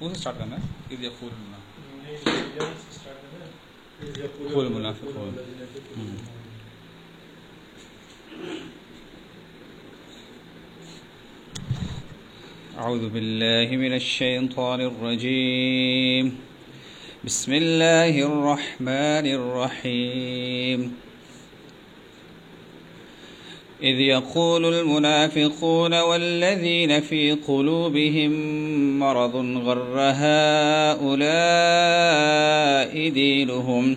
Start کرنا ہے؟ کہ یہ پھول ہونا پھول منافق أعوذ بالله من الشيطان الرجيم بسم الله الرحمن الرحيم إذ يقول المنافقون والذين في قلوبهم مرض غر هؤلاء دينهم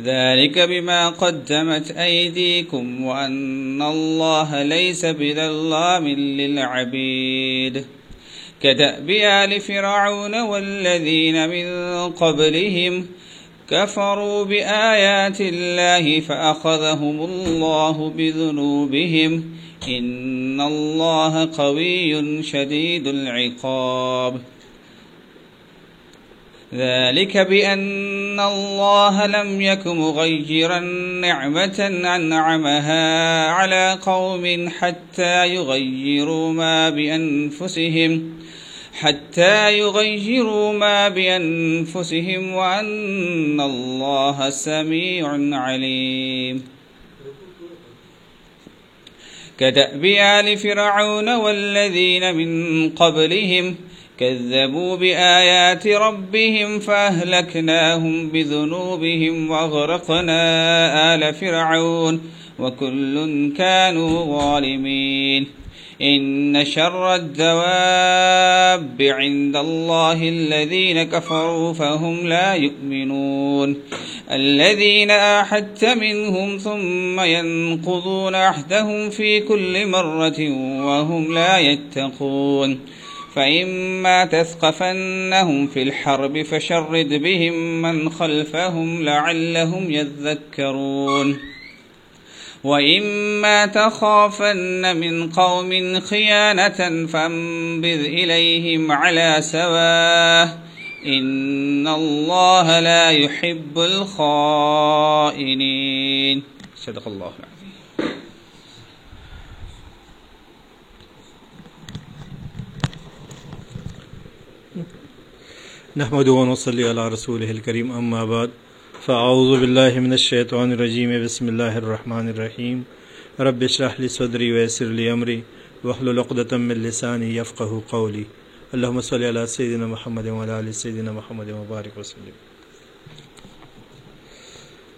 ذلك بما قدمت أيديكم وأن الله ليس بظلام للعبيد. كدأب آل فرعون والذين من قبلهم كفروا بآيات الله فأخذهم الله بذنوبهم. إن الله قوي شديد العقاب. ذلك بأن الله لم يك مغيرا نعمة أنعمها على قوم حتى يغيروا ما بأنفسهم، حتى يغيروا ما بأنفسهم وأن الله سميع عليم. كدأب آل فرعون والذين من قبلهم كذبوا بآيات ربهم فأهلكناهم بذنوبهم وأغرقنا آل فرعون وكل كانوا ظالمين. إن شر الدواب عند الله الذين كفروا فهم لا يؤمنون. الذين آحدت منهم ثم ينقضون عهدهم في كل مرة وهم لا يتقون. فإما تثقفنهم في الحرب فشرد بهم من خلفهم لعلهم يذكرون وإما تخافن من قوم خيانة فانبذ إليهم على سواه إن الله لا يحب الخائنين. صدق الله العظيم نحمد ونصلي على رسوله الكريم، أما بعد، فأعوذ بالله من الشيطان الرجيم، بسم الله الرحمن الرحيم. رب اشرح لي صدري ويسر لي أمري، واحلل عقدة من لساني يفقه قولي. اللهم صل على سيدنا محمد وعلى آل سيدنا محمد وبارك وسلم.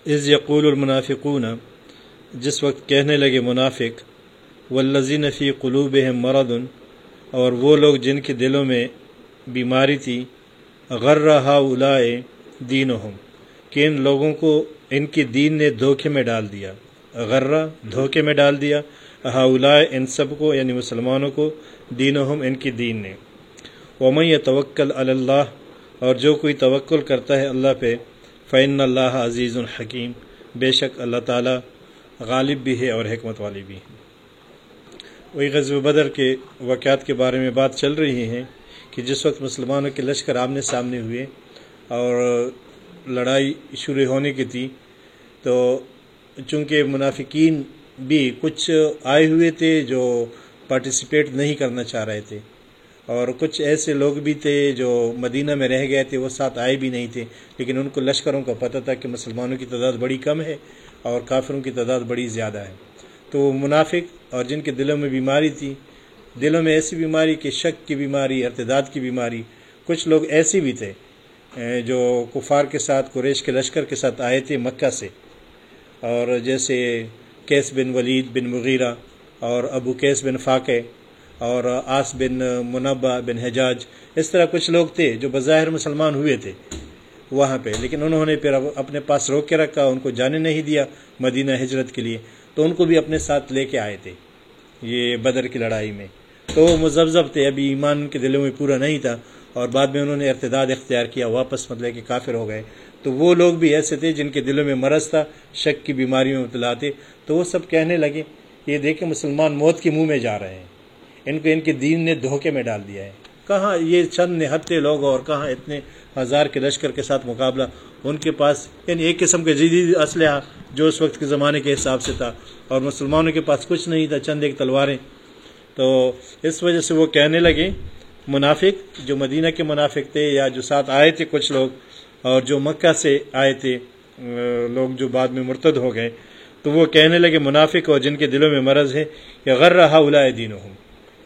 اذ يقول المنافقون، جس وقت کہنے لگے منافق، والذین فی قلوبهم مرض، اور وہ لوگ جن کے دلوں میں بیماری تھی غر ہاؤلائے دینہم کہ ان لوگوں کو ان کی دین نے دھوکے میں ڈال دیا۔ غرہ دھوکے میں ڈال دیا۔ ہاؤلائے ان سب کو یعنی مسلمانوں کو دینہم ان کی دین نے۔ ومن توکل اللہ اور جو کوئی توکل کرتا ہے اللہ پہ فعن اللہ عزیز الحکیم بے شک اللہ تعالی غالب بھی ہے اور حکمت والی بھی ہے۔ وہی غزب بدر کے واقعات کے بارے میں بات چل رہی ہیں کہ جس وقت مسلمانوں کے لشکر آمنے سامنے ہوئے اور لڑائی شروع ہونے کی تھی، تو چونکہ منافقین بھی کچھ آئے ہوئے تھے جو پارٹیسپیٹ نہیں کرنا چاہ رہے تھے، اور کچھ ایسے لوگ بھی تھے جو مدینہ میں رہ گئے تھے، وہ ساتھ آئے بھی نہیں تھے۔ لیکن ان کو لشکروں کا پتہ تھا کہ مسلمانوں کی تعداد بڑی کم ہے اور کافروں کی تعداد بڑی زیادہ ہے۔ تو منافق اور جن کے دلوں میں بیماری تھی دلوں میں ایسی بیماری کہ شک کی بیماری، ارتداد کی بیماری، کچھ لوگ ایسے بھی تھے جو کفار کے ساتھ، قریش کے لشکر کے ساتھ آئے تھے مکہ سے۔ اور جیسے کیس بن ولید بن مغیرہ اور ابو کیس بن فاقے اور آس بن منبع بن حجاج، اس طرح کچھ لوگ تھے جو بظاہر مسلمان ہوئے تھے وہاں پہ۔ لیکن انہوں نے پھر اپنے پاس روک کے رکھا، ان کو جانے نہیں دیا مدینہ ہجرت کے لیے، تو ان کو بھی اپنے ساتھ لے کے آئے تھے۔ یہ بدر کی لڑائی میں۔ تو وہ مذبذب تھے، ابھی ایمان ان کے دلوں میں پورا نہیں تھا اور بعد میں انہوں نے ارتداد اختیار کیا، واپس مطلب کہ کافر ہو گئے۔ تو وہ لوگ بھی ایسے تھے جن کے دلوں میں مرض تھا، شک کی بیماریوں میں مبتلا تھے۔ تو وہ سب کہنے لگے، یہ دیکھیں مسلمان موت کے منہ میں جا رہے ہیں۔ ان کو ان کے دین نے دھوکے میں ڈال دیا ہے۔ کہاں یہ چند نہتے لوگ اور کہاں اتنے ہزار کے لشکر کے ساتھ مقابلہ؟ ان کے پاس یعنی ایک قسم کے جدید اسلحہ جو اس وقت کے زمانے کے حساب سے تھا۔ اور مسلمانوں کے پاس کچھ نہیں تھا، چند ایک تلواریں تو اس وجہ سے وہ کہنے لگے، منافق، جو مدینہ کے منافق تھے یا جو ساتھ آئے تھے کچھ لوگ، اور جو مکہ سے آئے تھے لوگ جو بعد میں مرتد ہو گئے، تو وہ کہنے لگے، منافق اور جن کے دلوں میں مرض ہے، کہ غر رہا الا دین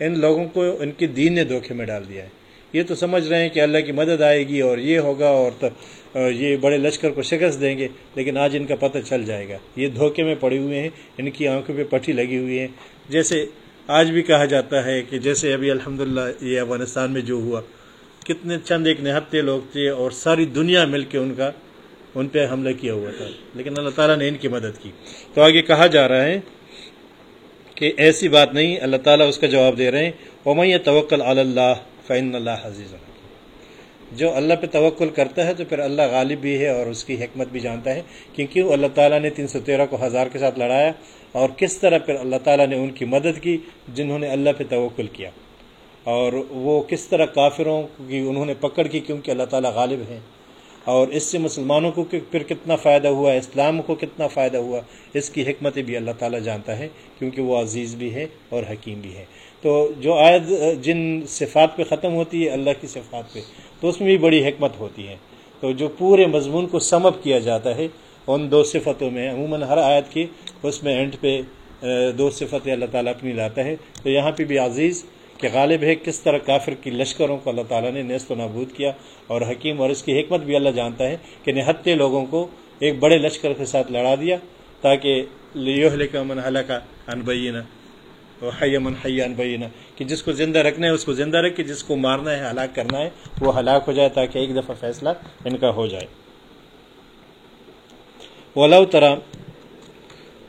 ان لوگوں کو ان کے دین نے دھوکے میں ڈال دیا ہے۔ یہ تو سمجھ رہے ہیں کہ اللہ کی مدد آئے گی اور یہ ہوگا اور یہ بڑے لشکر کو شکست دیں گے، لیکن آج ان کا پتہ چل جائے گا۔ یہ دھوکے میں پڑے ہوئے ہیں، ان کی آنکھوں پہ پٹھی لگی ہوئی ہے۔ جیسے آج بھی کہا جاتا ہے کہ جیسے ابھی الحمدللہ یہ افغانستان میں جو ہوا، کتنے چند ایک نہتے لوگ تھے اور ساری دنیا مل کے ان کا، ان پہ حملہ کیا ہوا تھا۔ لیکن اللہ تعالیٰ نے ان کی مدد کی۔ تو آگے کہا جا رہا ہے کہ ایسی بات نہیں، اللہ تعالیٰ اس کا جواب دے رہے ہیں۔ اومئی توکل اللہ فعن اللہ حضیز جو اللہ پہ توکل کرتا ہے تو پھر اللہ غالب بھی ہے اور اس کی حکمت بھی جانتا ہے۔ کیونکہ اللہ تعالیٰ نے تین سو تیرہ کو ہزار کے ساتھ لڑایا۔ اور کس طرح پھر اللہ تعالیٰ نے ان کی مدد کی جنہوں نے اللہ پہ توکل کیا اور وہ کس طرح کافروں کی انہوں نے پکڑ کی کیونکہ اللہ تعالیٰ غالب ہیں اور اس سے مسلمانوں کو پھر کتنا فائدہ ہوا، اسلام کو کتنا فائدہ ہوا، اس کی حکمتیں بھی اللہ تعالیٰ جانتا ہے کیونکہ وہ عزیز بھی ہے اور حکیم بھی ہے۔ تو جو آیت جن صفات پہ ختم ہوتی ہے، اللہ کی صفات پہ، تو اس میں بھی بڑی حکمت ہوتی ہے۔ تو جو پورے مضمون کو سمپ کیا جاتا ہے ان دو صفتوں میں، عموماً ہر آیت کی اس میں اینڈ پہ دو صفتیں اللہ تعالیٰ اپنی لاتا ہے۔ تو یہاں پہ بھی عزیز کہ غالب ہے کس طرح کافر کی لشکروں کو اللہ تعالیٰ نے نیست و نابود کیا۔ اور حکیم اور اس کی حکمت بھی اللہ جانتا ہے کہ نہتے لوگوں کو ایک بڑے لشکر کے ساتھ لڑا دیا تاکہ لیو من حلقہ انبینہ حیمن حیان بینہ۔ کہ جس کو زندہ رکھنا ہے، اس کو زندہ رکھ کے جس کو مارنا ہے، ہلاک کرنا ہے، وہ ہلاک ہو جائے تاکہ ایک دفعہ فیصلہ ان کا ہو جائے۔ ولاؤ ترا،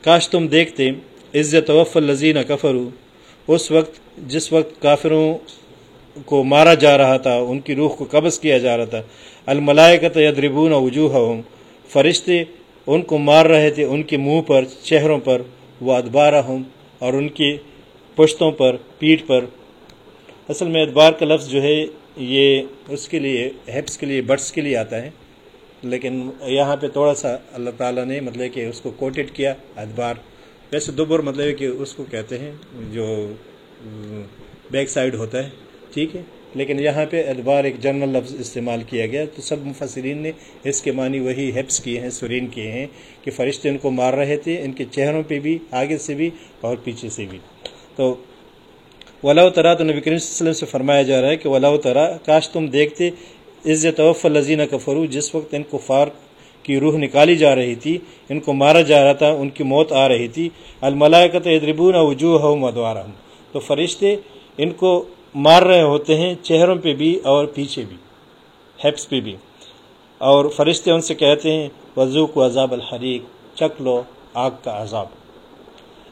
کاش تم دیکھتے عزت وف الزین کفرو اس وقت جس وقت کافروں کو مارا جا رہا تھا، ان کی روح کو قبض کیا جا رہا تھا الملائکت یدربون وجوہ فرشتے ان کو مار رہے تھے، ان کے منہ پر، چہروں پر وہ ادبارہ ہوں اور ان کی پشتوں پر، پیٹھ پر۔ اصل میں ادبار کا لفظ جو ہے، یہ اس کے لیے ہیپس کے لیے، بٹس کے لیے آتا ہے۔ لیکن یہاں پہ تھوڑا سا اللہ تعالیٰ نے مطلب کہ اس کو کوٹڈ کیا ادبار۔ ویسے دوبر مطلب کہ اس کو کہتے ہیں جو بیک سائڈ ہوتا ہے، ٹھیک ہے؟ لیکن یہاں پہ ادبار ایک جنرل لفظ استعمال کیا گیا۔ تو سب مفسرین نے اس کے معنی وہی ہیپس کیے ہیں سرین کیے ہیں کہ فرشتے ان کو مار رہے تھے، ان کے چہروں پہ بھی، آگے سے بھی اور پیچھے سے بھی۔ تو ولا ترا تو نبی کریم صلی اللہ علیہ وسلم سے فرمایا جا رہا ہے کہ ولا ترا کاش تم دیکھتے عزت توف الزینہ کفرو جس وقت ان کفار کی روح نکالی جا رہی تھی، ان کو مارا جا رہا تھا، ان کی موت آ رہی تھی الملائکت ادربون وجوہ مدوارہ تو فرشتے ان کو مار رہے ہوتے ہیں چہروں پہ بھی اور پیچھے بھی، ہیپس پہ بھی۔ اور فرشتے ان سے کہتے ہیں وضو کو عذاب الحریق چک لو آگ کا عذاب۔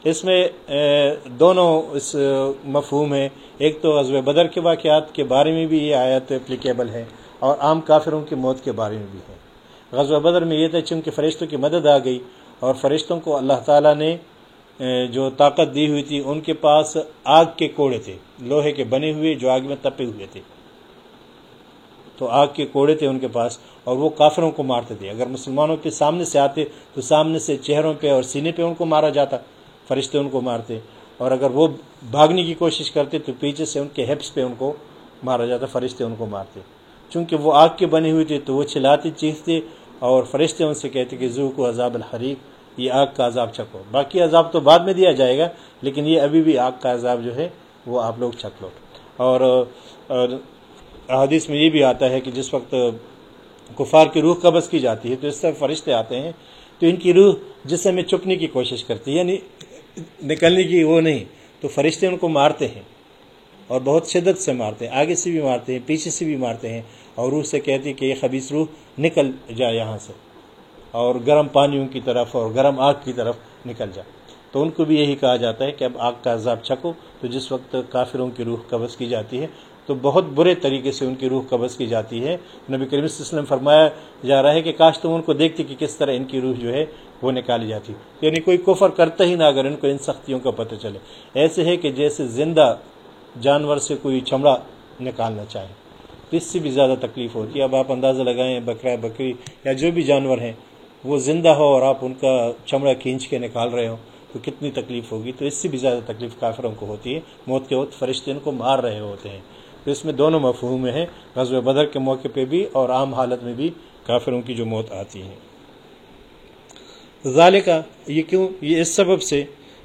اس میں دونوں اس، مفہوم ہیں۔ ایک تو غزب بدر کے واقعات کے بارے میں بھی یہ آیت اپلیکیبل ہے۔ اور عام کافروں کی موت کے بارے میں بھی ہے۔ غزب بدر میں یہ تھا چونکہ فرشتوں کی مدد آ گئی اور فرشتوں کو اللہ تعالیٰ نے جو طاقت دی ہوئی تھی، ان کے پاس آگ کے کوڑے تھے، لوہے کے بنے ہوئے جو آگ میں تپے ہوئے تھے۔ تو آگ کے کوڑے تھے ان کے پاس اور وہ کافروں کو مارتے تھے۔ اگر مسلمانوں کے سامنے سے آتے تو سامنے سے چہروں پہ اور سینے پہ ان کو مارا جاتا، فرشتے ان کو مارتے۔ اور اگر وہ بھاگنے کی کوشش کرتے تو پیچھے سے ان کے ہیپس پہ ان کو مارا جاتا، فرشتے ان کو مارتے۔ چونکہ وہ آگ کے بنے ہوئے تھے تو وہ چلاتے چیختے اور فرشتے ان سے کہتے کہ زو کو عذاب الحریق، یہ آگ کا عذاب چکو باقی عذاب تو بعد میں دیا جائے گا، لیکن یہ ابھی بھی آگ کا عذاب جو ہے وہ آپ لوگ چک لو۔ اور حدیث میں یہ بھی آتا ہے کہ جس وقت کفار کی روح قبض کی جاتی ہے تو اس طرح فرشتے آتے ہیں تو ان کی روح جسے میں چپنے کی کوشش کرتی ہے یعنی نکلنے کی وہ نہیں، تو فرشتے ان کو مارتے ہیں۔ اور بہت شدت سے مارتے ہیں، آگے سے بھی مارتے ہیں، پیچھے سے بھی مارتے ہیں اور روح سے کہتے ہیں کہ یہ خبیص روح نکل جائے یہاں سے اور گرم پانیوں کی طرف اور گرم آگ کی طرف نکل جائے تو ان کو بھی یہی کہا جاتا ہے کہ اب آگ کا عذاب چھکو۔ تو جس وقت کافروں کی روح قبض کی جاتی ہے، تو بہت برے طریقے سے ان کی روح قبض کی جاتی ہے۔ نبی کریم صلی اللہ علیہ وسلم فرمایا جا رہا ہے کہ کاش تم ان کو دیکھتے کہ کس طرح ان کی روح جو ہے وہ نکالی جاتی۔ یعنی کوئی کفر کرتا ہی نہ، اگر ان کو ان سختیوں کا پتہ چلے۔ ایسے ہے کہ جیسے زندہ جانور سے کوئی چمڑا نکالنا چاہے تو اس سے بھی زیادہ تکلیف ہوتی ہے۔ اب آپ اندازہ لگائیں بکرا، بکری یا جو بھی جانور ہیں، وہ زندہ ہو اور آپ ان کا چمڑا کھینچ کے نکال رہے ہو تو کتنی تکلیف ہوگی؟ تو اس سے بھی زیادہ تکلیف کافروں کو ہوتی ہے۔ موت کے وقت فرشتے ان کو مار رہے ہوتے ہیں۔ تو اس میں دونوں مفہوم ہیں۔ غزو بدر کے موقع پہ بھی اور عام حالت میں بھی کافروں کی جو موت آتی ہے۔ ذالکہ یہ کیوں؟ یہ اس سبب سے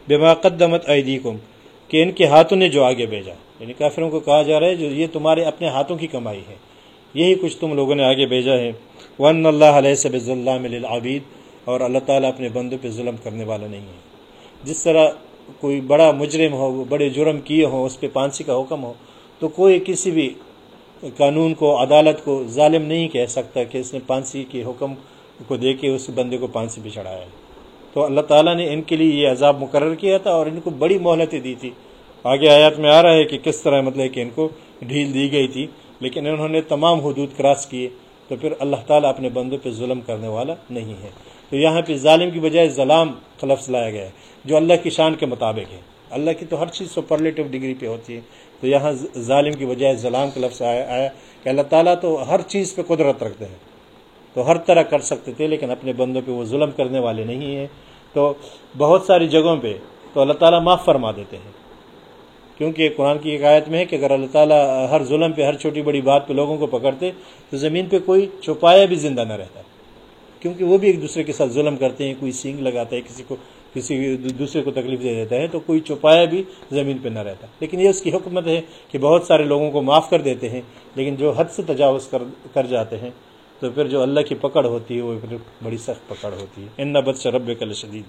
بے قدمت ایدیکم۔ کہ ان کے ہاتھوں نے جو آگے بھیجا۔ یعنی کافروں کو کہا جا رہا ہے جو یہ تمہارے اپنے ہاتھوں کی کمائی ہے۔ یہی کچھ تم لوگوں نے آگے بھیجا ہے۔ ون اللہ علیہ سب اللہ للعبید اور اللہ تعالیٰ اپنے بندوں پہ ظلم کرنے والا نہیں ہے۔ جس طرح کوئی بڑا مجرم ہو، بڑے جرم کیے ہوں، اس پہ پانسی کا حکم ہو، تو کوئی کسی بھی قانون کو، عدالت کو ظالم نہیں کہہ سکتا کہ اس نے پانسی کے حکم کو دے کے اس بندے کو پانسی پہ چڑھایا۔ ہے تو اللہ تعالیٰ نے ان کے لیے یہ عذاب مقرر کیا تھا اور ان کو بڑی مہلتیں دی تھی۔ آگے آیات میں آ رہا ہے کہ کس طرح مطلب کہ ان کو ڈھیل دی گئی تھی، لیکن انہوں نے تمام حدود کراس کیے تو پھر اللہ تعالیٰ اپنے بندوں پہ ظلم کرنے والا نہیں ہے۔ تو یہاں پہ ظالم کی بجائے ظلام خلفظ لایا گیا ہے، جو اللہ کی شان کے مطابق ہے۔ اللہ کی تو ہر چیز سپرلیٹو ڈگری پہ ہوتی ہے۔ تو یہاں ظالم کی بجائے ظلام کا لفظ آیا آیا کہ اللہ تعالیٰ تو ہر چیز پہ قدرت رکھتے ہیں۔ تو ہر طرح کر سکتے تھے، لیکن اپنے بندوں پہ وہ ظلم کرنے والے نہیں ہیں۔ تو بہت ساری جگہوں پہ تو اللہ تعالیٰ معاف فرما دیتے ہیں۔ کیونکہ قرآن کی ایک آیت میں ہے کہ اگر اللہ تعالیٰ ہر ظلم پہ، ہر چھوٹی بڑی بات پہ لوگوں کو پکڑتے، تو زمین پہ کوئی چھپایا بھی زندہ نہ رہتا۔ کیونکہ وہ بھی ایک دوسرے کے ساتھ ظلم کرتے ہیں، کوئی سینگ لگاتا ہے، کسی کو، کسی دوسرے کو تکلیف دے دیتا ہے، تو کوئی چھپایا بھی زمین پہ نہ رہتا۔ لیکن یہ اس کی حکمت ہے کہ بہت سارے لوگوں کو معاف کر دیتے ہیں، لیکن جو حد سے تجاوز کر کر جاتے ہیں، تو پھر جو اللہ کی پکڑ ہوتی ہے، وہ پھر بڑی سخت پکڑ ہوتی ہے۔ ان نبت شرب کل شدید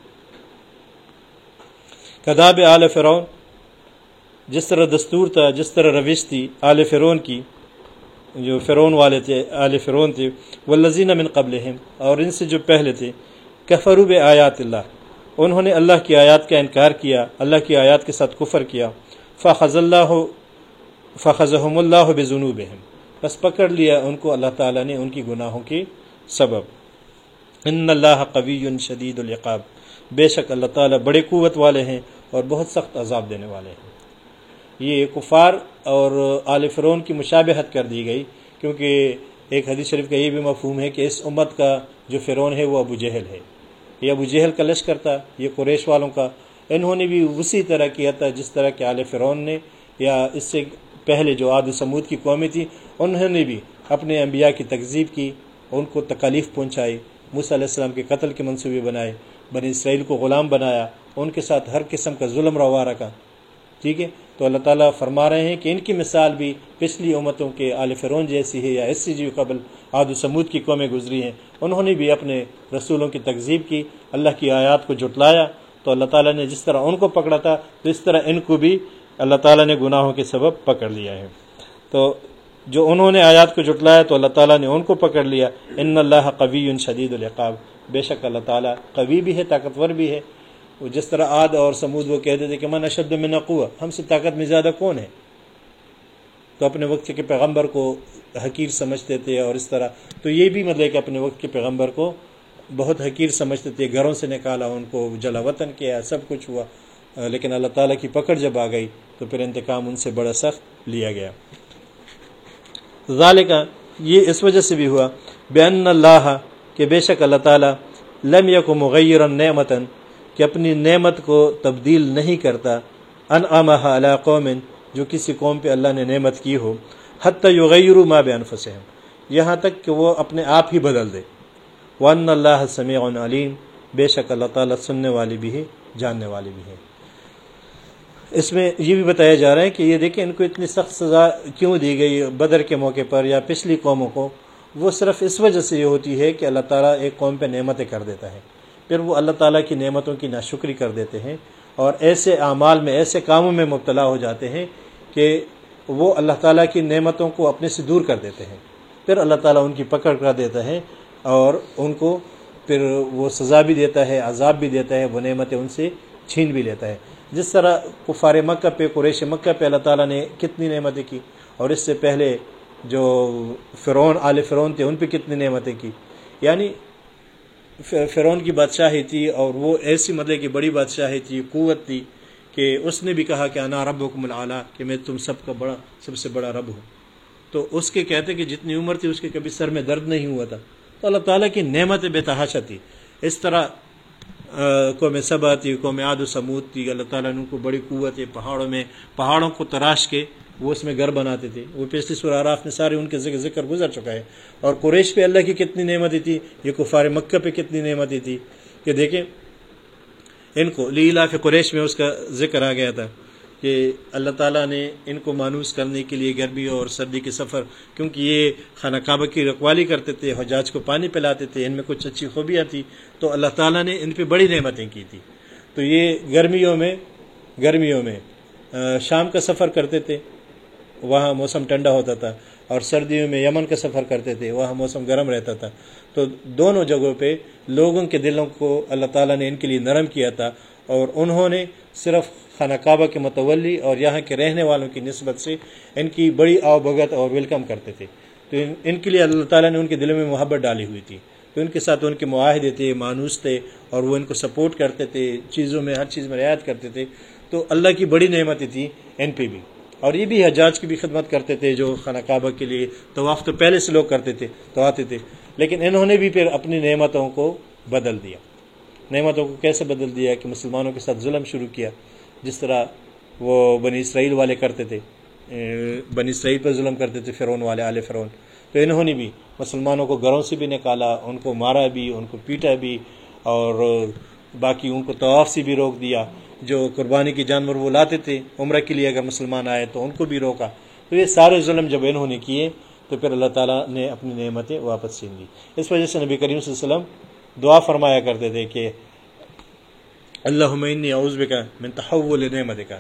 کداب آل فرعون جس طرح دستور تھا، جس طرح روش تھی آل فرون کی، جو فرون والے تھے، آل فرون تھے وہ لذین من قبل اور ان سے جو پہلے تھے کفروب آیات اللہ۔ انہوں نے اللہ کی آیات کا انکار کیا، اللہ کی آیات کے ساتھ کفر کیا۔ فخذ اللہ فخذہم اللہ بذنوبہم۔ بس پکڑ لیا ان کو اللہ تعالیٰ نے ان کی گناہوں کے سبب۔ ان اللہ قوی شدید العقاب۔ بے شک اللہ تعالیٰ بڑے قوت والے ہیں اور بہت سخت عذاب دینے والے ہیں۔ یہ کفار اور آل فرون کی مشابہت کر دی گئی، کیونکہ ایک حدیث شریف کا یہ بھی مفہوم ہے کہ اس امت کا جو فرون ہے وہ ابو جہل ہے۔ یہ ابو جہل کا لشکر تھا، یہ قریش والوں کا۔ انہوں نے بھی اسی طرح کیا تھا جس طرح کہ آل فرون نے، یا اس سے پہلے جو عاد سمود کی قومی تھی انہوں نے بھی اپنے انبیاء کی تکذیب کی، ان کو تکالیف پہنچائی، موسیٰ علیہ السلام کے قتل کے منصوبے بنائے، بنی اسرائیل کو غلام بنایا، ان کے ساتھ ہر قسم کا ظلم روا رکھا۔ ٹھیک ہے؟ تو اللہ تعالیٰ فرما رہے ہیں کہ ان کی مثال بھی پچھلی امتوں کے آل فرون جیسی ہے یا اس سے جو قبل آد و سمود کی قومیں گزری ہیں، انہوں نے بھی اپنے رسولوں کی تکذیب کی، اللہ کی آیات کو جٹلایا تو اللہ تعالیٰ نے جس طرح ان کو پکڑا تھا، تو اس طرح ان کو بھی اللہ تعالیٰ نے گناہوں کے سبب پکڑ لیا ہے۔ تو جو انہوں نے آیات کو جٹلایا تو اللہ تعالیٰ نے ان کو پکڑ لیا۔ ان اللہ قوی شدید العقاب۔ بے شک اللہ تعالیٰ قوی بھی ہے، طاقتور بھی ہے۔ وہ جس طرح عاد اور سمود وہ کہتے تھے کہ من اشد میں نقو ہم سے طاقت میں زیادہ کون ہے؟ تو اپنے وقت کے پیغمبر کو حقیر سمجھتے تھے اور اس طرح، تو یہ بھی مطلب کہ اپنے وقت کے پیغمبر کو بہت حقیر سمجھتے تھے، گھروں سے نکالا، ان کو جلا وطن کیا، سب کچھ ہوا۔ لیکن اللہ تعالیٰ کی پکڑ جب آ گئی، تو پھر انتقام ان سے بڑا سخت لیا گیا۔ ذالکہ یہ اس وجہ سے بھی ہوا بین اللہ، کہ بے شک اللہ تعالیٰ لم یک مغیر نعمتاً کہ اپنی نعمت کو تبدیل نہیں کرتا، ان امہ علا قوم جو کسی قوم پہ اللہ نے نعمت کی ہو، حتیٰ یغیر ما بے انفسہم یہاں تک کہ وہ اپنے آپ ہی بدل دے۔ ون اللہ سمیع علیم بے شک اللہ تعالیٰ سننے والی بھی ہے، جاننے والی بھی ہے۔ اس میں یہ بھی بتایا جا رہا ہے کہ یہ دیکھیں، ان کو اتنی سخت سزا کیوں دی گئی بدر کے موقع پر یا پچھلی قوموں کو؟ وہ صرف اس وجہ سے یہ ہوتی ہے کہ اللہ تعالیٰ ایک قوم پہ نعمتیں کر دیتا ہے۔ پھر وہ اللہ تعالیٰ کی نعمتوں کی ناشکری کر دیتے ہیں اور ایسے اعمال میں، ایسے کاموں میں مبتلا ہو جاتے ہیں کہ وہ اللہ تعالیٰ کی نعمتوں کو اپنے سے دور کر دیتے ہیں۔ پھر اللہ تعالیٰ ان کی پکڑ کر دیتا ہے اور ان کو پھر وہ سزا بھی دیتا ہے، عذاب بھی دیتا ہے، وہ نعمتیں ان سے چھین بھی لیتا ہے۔ جس طرح کفار مکہ پہ، قریش مکہ پہ اللہ تعالیٰ نے کتنی نعمتیں کی اور اس سے پہلے جو فرعون، آل فرعون تھے، ان پہ کتنی نعمتیں کی۔ یعنی فرعون کی بادشاہی تھی اور وہ ایسی مطلب کہ بڑی بادشاہی تھی، قوت تھی کہ اس نے بھی کہا کہ انا رب حکم العلیٰ کہ میں تم سب کا بڑا سب سے بڑا رب ہوں۔ تو اس کے کہتے کہ جتنی عمر تھی اس کے کبھی سر میں درد نہیں ہوا تھا۔ تو اللہ تعالیٰ کی نعمت بے تحاشا تھی۔ اس طرح قوم صبا تھی، قوم عاد و سمود تھی۔ اللہ تعالیٰ نے ان کو بڑی قوت ہے پہاڑوں میں پہاڑوں کو تراش کے وہ اس میں گھر بناتے تھے۔ وہ پچھلی سراراف میں سارے ان کے ذکر ذکر گزر چکا ہے۔ اور قریش پہ اللہ کی کتنی نعمتیں تھی یہ کفار مکہ پہ کتنی نعمتیں تھی کہ دیکھیں، ان کو لیلا فی قریش میں اس کا ذکر آ گیا تھا کہ اللہ تعالیٰ نے ان کو مانوس کرنے کے لیے گرمی اور سردی کے سفر، کیونکہ یہ خانہ کعبہ کی رکوالی کرتے تھے، حجاج کو پانی پلاتے تھے، ان میں کچھ اچھی خوبیاں تھیں۔ تو اللہ تعالیٰ نے ان پہ بڑی نعمتیں کی تھی تو یہ گرمیوں میں گرمیوں میں شام کا سفر کرتے تھے۔ وہاں موسم ٹھنڈا ہوتا تھا اور سردیوں میں یمن کا سفر کرتے تھے، وہاں موسم گرم رہتا تھا۔ تو دونوں جگہوں پہ لوگوں کے دلوں کو اللہ تعالیٰ نے ان کے لیے نرم کیا تھا اور انہوں نے صرف خانہ کعبہ کے متولی اور یہاں کے رہنے والوں کی نسبت سے ان کی بڑی آو بھگت اور ویلکم کرتے تھے۔ تو ان کے لیے اللہ تعالیٰ نے ان کے دلوں میں محبت ڈالی ہوئی تھی۔ تو ان کے ساتھ ان کے معاہدے تھے، مانوس تھے اور وہ ان کو سپورٹ کرتے تھے، چیزوں میں، ہر چیز میں رعایت کرتے تھے۔ تو اللہ کی بڑی نعمتیں تھیں ان پہ بھی۔ اور یہ بھی حجاج کی بھی خدمت کرتے تھے جو خانہ کعبہ کے لیے طواف تو پہلے سے لوگ کرتے تھے، تو آتے تھے۔ لیکن انہوں نے بھی پھر اپنی نعمتوں کو بدل دیا۔ نعمتوں کو کیسے بدل دیا؟ کہ مسلمانوں کے ساتھ ظلم شروع کیا۔ جس طرح وہ بنی اسرائیل والے کرتے تھے بنی اسرائیل پر ظلم کرتے تھے، فرعون والے آل فرعون۔ تو انہوں نے بھی مسلمانوں کو گھروں سے بھی نکالا، ان کو مارا بھی، ان کو پیٹا بھی، اور باقی ان کو طواف سے بھی روک دیا۔ جو قربانی کے جانور وہ لاتے تھے عمرہ کے لیے اگر مسلمان آئے تو ان کو بھی روکا۔ تو یہ سارے ظلم جب انہوں نے کیے تو پھر اللہ تعالیٰ نے اپنی نعمتیں واپس چھین لی۔ اس وجہ سے نبی کریم صلی اللہ علیہ وسلم دعا فرمایا کرتے تھے کہ اللہ عمین عزب کا میں تحول نعمت کا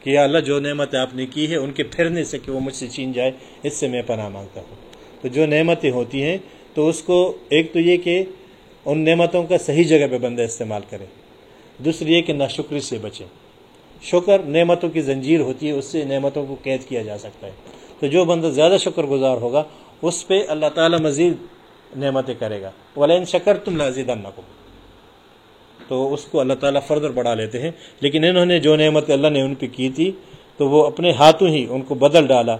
کہ یا اللہ جو نعمت آپ نے کی ہے ان کے پھرنے سے کہ وہ مجھ سے چھین جائے، اس سے میں پناہ مانگتا ہوں۔ تو جو نعمتیں ہوتی ہیں تو اس کو ایک تو یہ کہ ان نعمتوں کا صحیح جگہ پہ بندہ استعمال کرے۔ دوسری یہ کہ ناشکری سے بچیں۔ شکر نعمتوں کی زنجیر ہوتی ہے، اس سے نعمتوں کو قید کیا جا سکتا ہے۔ تو جو بندہ زیادہ شکر گزار ہوگا، اس پہ اللہ تعالیٰ مزید نعمتیں کرے گا۔ ولین شکر تم لازید تو اس کو اللہ تعالیٰ فردر بڑھا لیتے ہیں۔ لیکن انہوں نے جو نعمت اللہ نے ان پہ کی تھی، تو وہ اپنے ہاتھوں ہی ان کو بدل ڈالا۔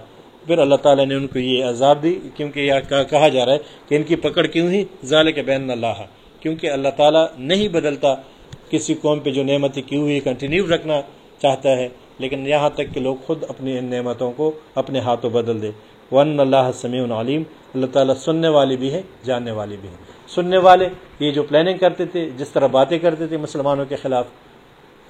پھر اللہ تعالیٰ نے ان کو یہ عذاب دی، کیونکہ یہ کہا جا رہا ہے کہ ان کی پکڑ کیوں ہی؟ ظال کے بین اللہ کیونکہ اللہ تعالیٰ نہیں بدلتا کسی قوم پہ جو نعمتیں کی ہوئی کنٹینیو رکھنا چاہتا ہے، لیکن یہاں تک کہ لوگ خود اپنی ان نعمتوں کو اپنے ہاتھوں بدل دے ون اللہ سمیع علیم اللہ تعالیٰ سننے والے بھی ہیں جاننے والے بھی ہیں سننے والے یہ جو پلاننگ کرتے تھے، جس طرح باتیں کرتے تھے مسلمانوں کے خلاف،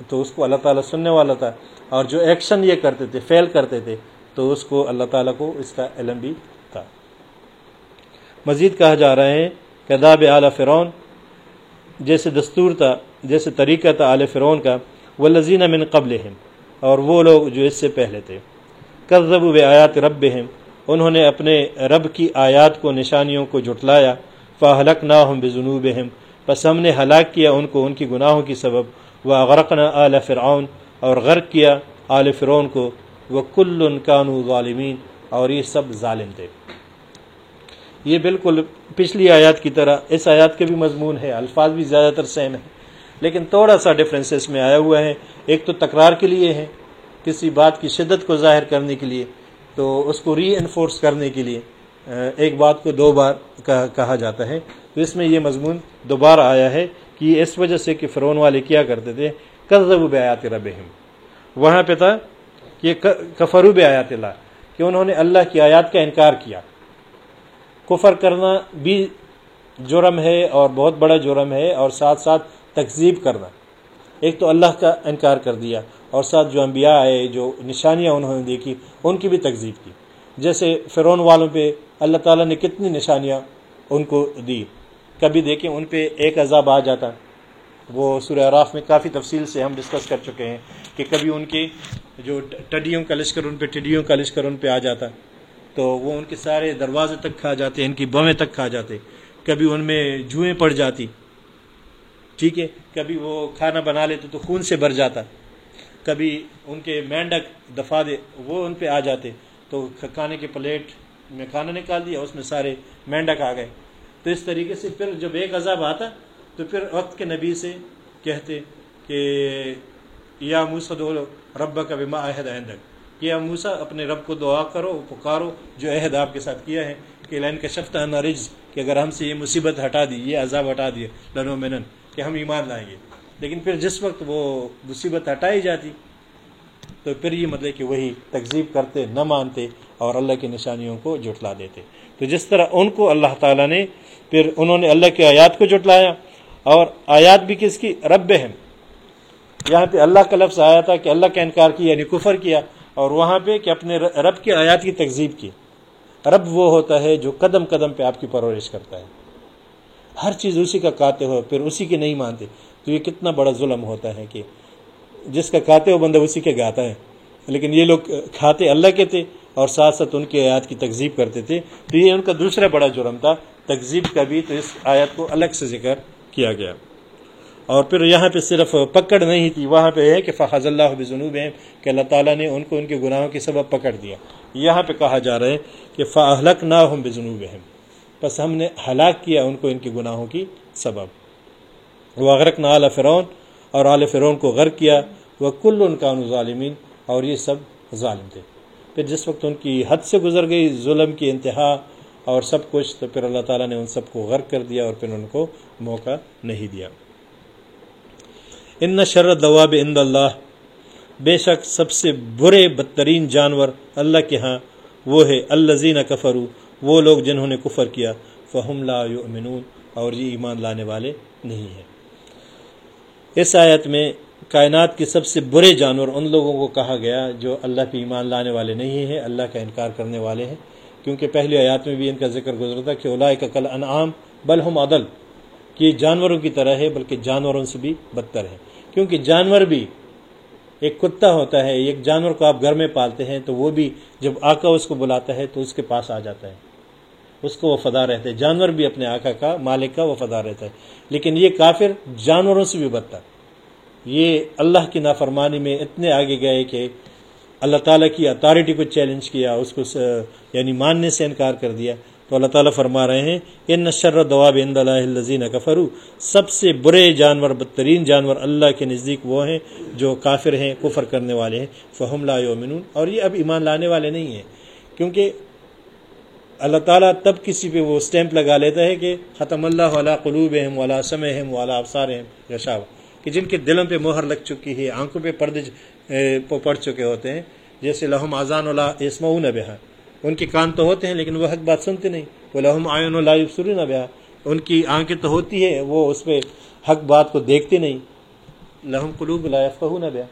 تو اس کو اللہ تعالیٰ سننے والا تھا۔ اور جو ایکشن یہ کرتے تھے فیل کرتے تھے، تو اس کو اللہ تعالیٰ کو اس کا علم بھی تھا۔ مزید کہا جا رہا ہے، کہ داب اعلیٰ فرعون جیسے دستور تھا، جیسے طریقہ تھا آل فرعون کا وہ لذین من قبل اور وہ لوگ جو اس سے پہلے تھے۔ قزب و آیات رب انہوں نے اپنے رب کی آیات کو، نشانیوں کو جٹلایا فلق نہ ہم بجنوب بس ہم نے ہلاک کیا ان کو، ان کی گناہوں کی سبب۔ و غرق نہ اعلی فرعون، اور غرق کیا آل فرعون کو۔ وہ کل کانو ظالمین اور یہ سب ظالم تھے۔ یہ بالکل پچھلی آیات کی طرح، اس آیات کے بھی مضمون ہے الفاظ بھی زیادہ تر سیم ہیں۔ لیکن تھوڑا سا ڈفرینس اس میں آیا ہوا ہے۔ ایک تو تکرار کے لیے ہے کسی بات کی شدت کو ظاہر کرنے کے لیے، تو اس کو ری انفورس کرنے کے لیے ایک بات کو دو بار کہا جاتا ہے۔ تو اس میں یہ مضمون دوبارہ آیا ہے کہ اس وجہ سے کہ فرون والے کیا کرتے تھے؟ قزب بیات رب وہاں پہ تھا کہ کفروب آیات اللہ، کہ انہوں نے اللہ کی آیات کا انکار کیا۔ کفر کرنا بھی جرم ہے اور بہت بڑا جرم ہے اور ساتھ ساتھ تکذیب کرنا۔ ایک تو اللہ کا انکار کر دیا اور ساتھ جو انبیاء آئے، جو نشانیاں انہوں نے دیکھی، ان کی بھی تکذیب کی۔ جیسے فرعون والوں پہ اللہ تعالیٰ نے کتنی نشانیاں ان کو دی۔ کبھی دیکھیں ان پہ ایک عذاب آ جاتا۔ وہ سورہ عراف میں کافی تفصیل سے ہم ڈسکس کر چکے ہیں کہ کبھی ان کے جو ٹڈیوں کا لشکر، ان پہ ٹڈیوں کا لشکر ان پہ آ جاتا۔ تو وہ ان کے سارے دروازے تک کھا جاتے، ان کی بویں تک کھا جاتے۔ کبھی ان میں جوئیں پڑ جاتی۔ ٹھیک ہے؟ کبھی وہ کھانا بنا لیتے تو خون سے بھر جاتا۔ کبھی ان کے مینڈک دفاع دے، وہ ان پہ آ جاتے۔ تو کھانے کے پلیٹ میں کھانا نکال دیا، اس میں سارے مینڈک آ گئے۔ تو اس طریقے سے پھر جب ایک عذاب آتا، تو پھر وقت کے نبی سے کہتے کہ یا موسا دو رب کا بما عہد آئندک یا موسا اپنے رب کو دعا کرو، پکارو، جو عہد آپ کے ساتھ کیا ہے کہ لین کا شفت رج کہ اگر ہم سے یہ مصیبت ہٹا دی، یہ عذاب ہٹا دیے لنو منن کہ ہم ایمان لائیں گے۔ لیکن پھر جس وقت وہ مصیبت ہٹائی جاتی، تو پھر یہ مطلب کہ وہی تکذیب کرتے، نہ مانتے اور اللہ کی نشانیوں کو جٹلا دیتے۔ تو جس طرح ان کو اللہ تعالیٰ نے، پھر انہوں نے اللہ کی آیات کو جٹلایا اور آیات بھی کس کی؟ رب ہے یہاں پہ اللہ کا لفظ آیا تھا کہ اللہ کا انکار کیا یعنی کفر کیا۔ اور وہاں پہ کہ اپنے رب کی آیات کی تکذیب کی۔ رب وہ ہوتا ہے جو قدم قدم پہ آپ کی پرورش کرتا ہے۔ ہر چیز اسی کا کاتے ہو، پھر اسی کے نہیں مانتے۔ تو یہ کتنا بڑا ظلم ہوتا ہے کہ جس کا کاتے ہو بندہ اسی کے گاتا ہے۔ لیکن یہ لوگ کھاتے اللہ کے تھے اور ساتھ ساتھ ان کی آیات کی تکذیب کرتے تھے۔ تو یہ ان کا دوسرا بڑا جرم تھا۔ تکذیب کا بھی تو اس آیت کو الگ سے ذکر کیا گیا۔ اور پھر یہاں پہ صرف پکڑ نہیں تھی، وہاں پہ ہے کہ فحض اللہ بجنوب ہے کہ اللہ تعالیٰ نے ان کو ان کے گناہوں کے سبب پکڑ دیا۔ یہاں پہ کہا جا رہا ہے کہ فلق نہ ہم بجنوب بس ہم نے ہلاک کیا ان کو ان کے گناہوں کی سبب۔ وہ غرق نہ اعلیٰ فرعون، اور اعلی فرعون کو غرق کیا۔ وہ کل ان کا ظالمین اور یہ سب ظالم تھے۔ پھر جس وقت ان کی حد سے گزر گئی، ظلم کی انتہا اور سب کچھ، تو پھر اللہ تعالیٰ نے ان سب کو غرق کر دیا اور پھر ان کو موقع نہیں دیا۔ ان شرط دواب اند اللہ بے شک سب سے برے بدترین جانور اللہ کے ہاں وہ ہے الزین کفرو وہ لوگ جنہوں نے کفر کیا۔ فہم لا یؤمنون اور یہ ایمان لانے والے نہیں ہیں۔ اس آیت میں کائنات کے سب سے برے جانور ان لوگوں کو کہا گیا جو اللہ پہ ایمان لانے والے نہیں ہیں، اللہ کا انکار کرنے والے ہیں۔ کیونکہ پہلی آیات میں بھی ان کا ذکر گزرتا کہ اولا کا کل انعام بل ہم عدل، کہ جانوروں کی طرح ہے، بلکہ جانوروں سے بھی بدتر ہے کیونکہ جانور بھی ایک کتا ہوتا ہے، ایک جانور کو آپ گھر میں پالتے ہیں تو وہ بھی جب آقا اس کو بلاتا ہے تو اس کے پاس آ جاتا ہے۔ اس کو وہ فدا رہتا ہے۔ جانور بھی اپنے آقا کا مالک کا وہ فدا رہتا ہے۔ لیکن یہ کافر جانوروں سے بھی بدتر۔ یہ اللہ کی نافرمانی میں اتنے آگے گئے کہ اللہ تعالیٰ کی اتھارٹی کو چیلنج کیا، اس کو یعنی ماننے سے انکار کر دیا۔ تو اللہ تعالیٰ فرما رہے ہیں، ان نشر دواب اند اللہ کفرو سب سے برے جانور، بدترین جانور اللہ کے نزدیک وہ ہیں جو کافر ہیں، کفر کرنے والے ہیں۔ فہم لا یومنون اور یہ اب ایمان لانے والے نہیں ہیں، کیونکہ اللہ تعالیٰ تب کسی پہ وہ اسٹیمپ لگا لیتا ہے کہ ختم اللہ والا قلوب اہم والا سم اہم والا افسار اہم یشا کہ جن کے دلوں پہ مہر لگ چکی ہے، آنکھوں پہ پردے پڑ چکے ہوتے ہیں۔ جیسے لہم آزان اللہ اسمعون بہا۔ ان کے کان تو ہوتے ہیں لیکن وہ حق بات سنتے نہیں۔ وہ لہم آئین و اللہ سرون بہا ان کی آنکھیں تو ہوتی ہے وہ اس پہ حق بات کو دیکھتے نہیں۔ لہم قلوب لا یفقہون بہا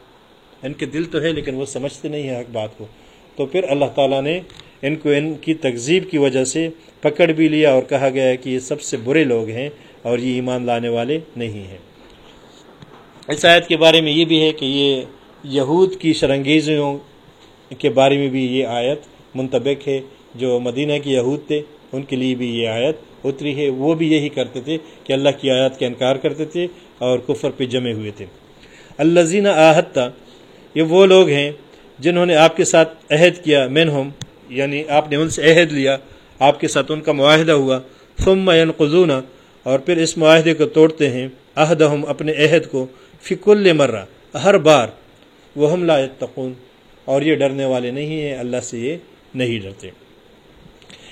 ان کے دل تو ہے لیکن وہ سمجھتے نہیں ہیں حق بات کو۔ تو پھر اللہ تعالیٰ نے ان کو ان کی تکذیب کی وجہ سے پکڑ بھی لیا اور کہا گیا ہے کہ یہ سب سے برے لوگ ہیں اور یہ ایمان لانے والے نہیں ہیں۔ اس آیت کے بارے میں یہ بھی ہے کہ یہ یہود کی شرنگیزیوں کے بارے میں بھی یہ آیت منطبق ہے، جو مدینہ کے یہود تھے، ان کے لیے بھی یہ آیت اتری ہے۔ وہ بھی یہی کرتے تھے کہ اللہ کی آیات کا انکار کرتے تھے اور کفر پہ جمے ہوئے تھے۔ اللہ زینہ آحتہ یہ وہ لوگ ہیں جنہوں نے آپ کے ساتھ عہد کیا مین ہوم یعنی آپ نے ان سے عہد لیا، آپ کے ساتھ ان کا معاہدہ ہوا۔ ثم ينقضون اور پھر اس معاہدے کو توڑتے ہیں۔ عہدہم اپنے عہد کو۔ فکل مرہ، ہر بار۔ وہ ہم لا تقون اور یہ ڈرنے والے نہیں ہیں۔ اللہ سے یہ نہیں ڈرتے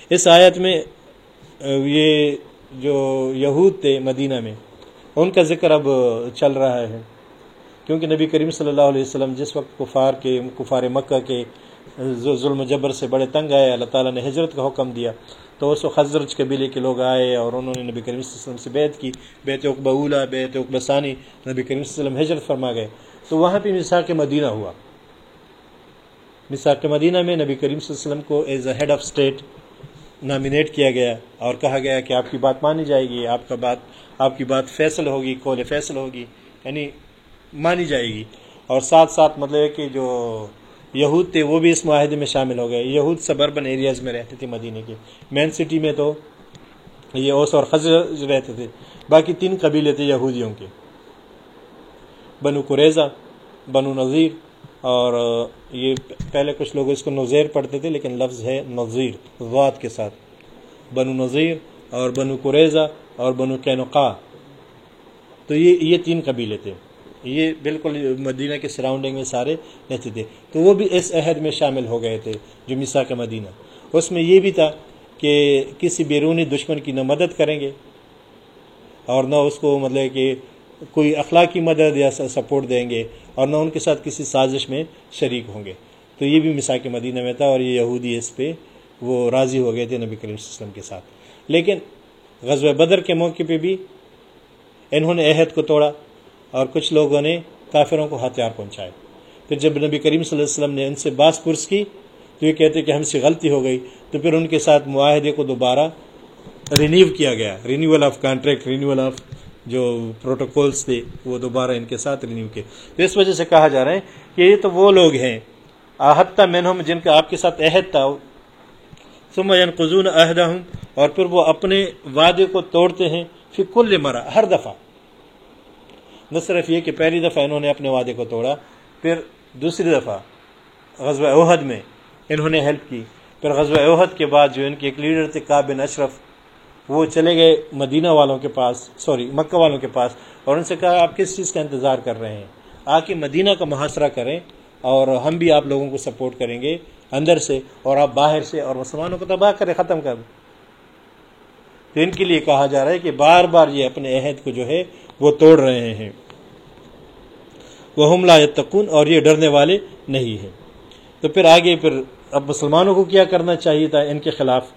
اس آیت میں، یہ جو یہود تھے مدینہ میں، ان کا ذکر اب چل رہا ہے۔ کیونکہ نبی کریم صلی اللہ علیہ وسلم جس وقت کفار کے، کفار مکہ کے ظلم جبر سے بڑے تنگ آئے، اللہ تعالیٰ نے ہجرت کا حکم دیا، تو اس وقت حضرت قبیلے کے لوگ آئے اور انہوں نے نبی کریم صلی اللہ علیہ وسلم سے بیت کی۔ بیت اقبا اولا بیت اقبا ثانی، نبی کریم صلی اللہ علیہ وسلم ہجرت فرما گئے۔ تو وہاں پہ مساق مدینہ ہوا۔ مساق مدینہ میں نبی کریم صلی اللہ علیہ وسلم کو as a head of state nominate کیا گیا اور کہا گیا کہ آپ کی بات مانی جائے گی، آپ کا بات، آپ کی بات فیصل ہوگی کول فیصل ہوگی یعنی مانی جائے گی۔ اور ساتھ ساتھ مطلب ہے کہ جو یہود تھے وہ بھی اس معاہدے میں شامل ہو گئے۔ یہود سبربن ایریاز میں رہتے تھے مدینہ کے۔ مین سٹی میں تو یہ اوس اور خزر رہتے تھے۔ باقی تین قبیلے تھے یہودیوں کے۔ بنو قریضہ بنو نذیر اور یہ پہلے کچھ لوگ اس کو نظیر پڑھتے تھے، لیکن لفظ ہے نظیر غات کے ساتھ۔ بنو نذیر اور بنو قریضہ اور بنو کینقا تو یہ یہ تین قبیلے تھے۔ یہ بالکل مدینہ کے سراؤنڈنگ میں سارے رہتے تھے۔ تو وہ بھی اس عہد میں شامل ہو گئے تھے، جو مسا کا مدینہ۔ اس میں یہ بھی تھا کہ کسی بیرونی دشمن کی نہ مدد کریں گے اور نہ اس کو مطلب کہ کوئی اخلاقی مدد یا سپورٹ دیں گے اور نہ ان کے ساتھ کسی سازش میں شریک ہوں گے۔ تو یہ بھی مسا کے مدینہ میں تھا اور یہ یہودی اس پہ وہ راضی ہو گئے تھے نبی کریم صلی اللہ علیہ وسلم کے ساتھ۔ لیکن غزوہ بدر کے موقع پہ بھی انہوں نے عہد کو توڑا اور کچھ لوگوں نے کافروں کو ہتھیار پہنچائے۔ پھر جب نبی کریم صلی اللہ علیہ وسلم نے ان سے باس پرس کی تو یہ کہتے کہ ہم سے غلطی ہو گئی۔ تو پھر ان کے ساتھ معاہدے کو دوبارہ رینیو کیا گیا۔ Renewal of contract, renewal of جو پروٹوکولس تھے، وہ دوبارہ ان کے ساتھ رینیو کے تو اس وجہ سے کہا جا رہا ہے کہ یہ تو وہ لوگ ہیں۔ آحتہ مینہم جن کا آپ کے ساتھ عہد تھا۔ ثم قزون عہدہ ہوں اور پھر وہ اپنے وعدے کو توڑتے ہیں۔ پھر کل مرا ہر دفعہ۔ نہ صرف یہ کہ پہلی دفعہ انہوں نے اپنے وعدے کو توڑا، پھر دوسری دفعہ غزوہ اوہد میں انہوں نے ہیلپ کی۔ پھر غزوہ اوہد کے بعد جو ان کے ایک لیڈر تھے کابن اشرف وہ چلے گئے مدینہ والوں کے پاس، سوری، مکہ والوں کے پاس، اور ان سے کہا، آپ کس چیز کا انتظار کر رہے ہیں؟ آ کے مدینہ کا محاصرہ کریں اور ہم بھی آپ لوگوں کو سپورٹ کریں گے اندر سے اور آپ باہر سے اور مسلمانوں کو تباہ کریں، ختم کر۔ دیں تو ان کے لیے کہا جا رہا ہے کہ بار بار یہ اپنے عہد کو جو ہے وہ توڑ رہے ہیں۔ وہ حملہ تکن اور یہ ڈرنے والے نہیں ہیں۔ تو پھر آگے پھر اب مسلمانوں کو کیا کرنا چاہیے تھا ان کے خلاف؟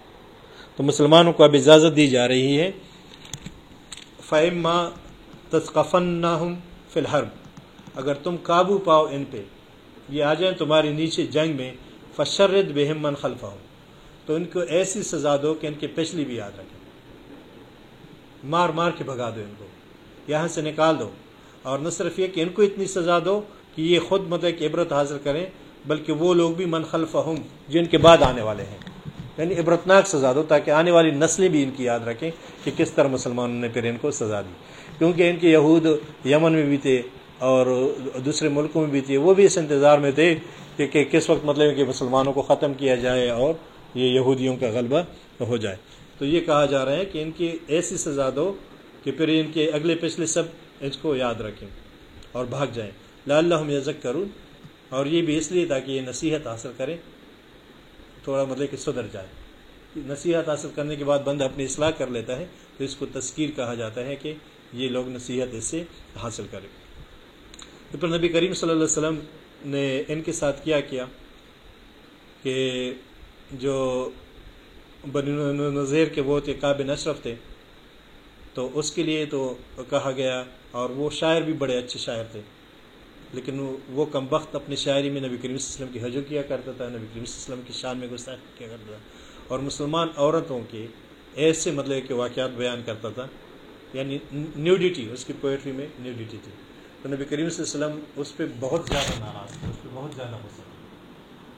تو مسلمانوں کو اب اجازت دی جا رہی ہے۔ فعما تسقفن نہ ہوں فی الحرب۔ اگر تم قابو پاؤ ان پہ، یہ آ جائیں تمہاری نیچے جنگ میں، فشرد بہم من خلفہ ہو تو ان کو ایسی سزا دو کہ ان کے پچھلی بھی یاد رکھیں۔ مار مار کے بھگا دو ان کو۔ یہاں سے نکال دو۔ اور نہ صرف یہ کہ ان کو اتنی سزا دو کہ یہ خود مطلب کہ عبرت حاصل کریں، بلکہ وہ لوگ بھی منخلف ہوں جو ان کے بعد آنے والے ہیں۔ یعنی عبرتناک سزا دو تاکہ آنے والی نسلیں بھی ان کی یاد رکھیں کہ کس طرح مسلمانوں نے پھر ان کو سزا دی۔ کیونکہ ان کے یہود یمن میں بھی تھے اور دوسرے ملکوں میں بھی تھے، وہ بھی اس انتظار میں تھے کہ کس وقت مطلب کہ مسلمانوں کو ختم کیا جائے اور یہ یہودیوں کا غلبہ ہو جائے۔ تو یہ کہا جا رہا ہے کہ ان کی ایسی سزا دو کہ پھر ان کے اگلے پچھلے سب اس کو یاد رکھیں اور بھاگ جائیں۔ لا اللہ یزک کروں اور یہ بھی اس لیے تاکہ یہ نصیحت حاصل کرے تھوڑا مطلب کہ سدھر جائے۔ نصیحت حاصل کرنے کے بعد بندہ اپنی اصلاح کر لیتا ہے تو اس کو تذکیر کہا جاتا ہے کہ یہ لوگ نصیحت اس سے حاصل کرے تو پھر نبی کریم صلی اللہ علیہ وسلم نے ان کے ساتھ کیا کیا کہ جو بن نظیر کے وہ تھے کابن اشرف تھے، تو اس کے لیے تو کہا گیا اور وہ شاعر بھی بڑے اچھے شاعر تھے۔ لیکن وہ کم وقت اپنی شاعری میں نبی کریم صلی اللہ علیہ وسلم کی حجو کیا کرتا تھا، نبی کریم صلی اللہ علیہ وسلم کی شان میں گستاخ کیا کرتا تھا۔ اور مسلمان عورتوں کے ایسے مطلب کہ واقعات بیان کرتا تھا یعنی نیوڈیٹی اس کی پوئٹری میں نیوڈیٹی تھی۔ تو نبی کریم صلی اللہ علیہ وسلم اس پہ بہت زیادہ ناراض تھے، اس پہ بہت زیادہ غصہ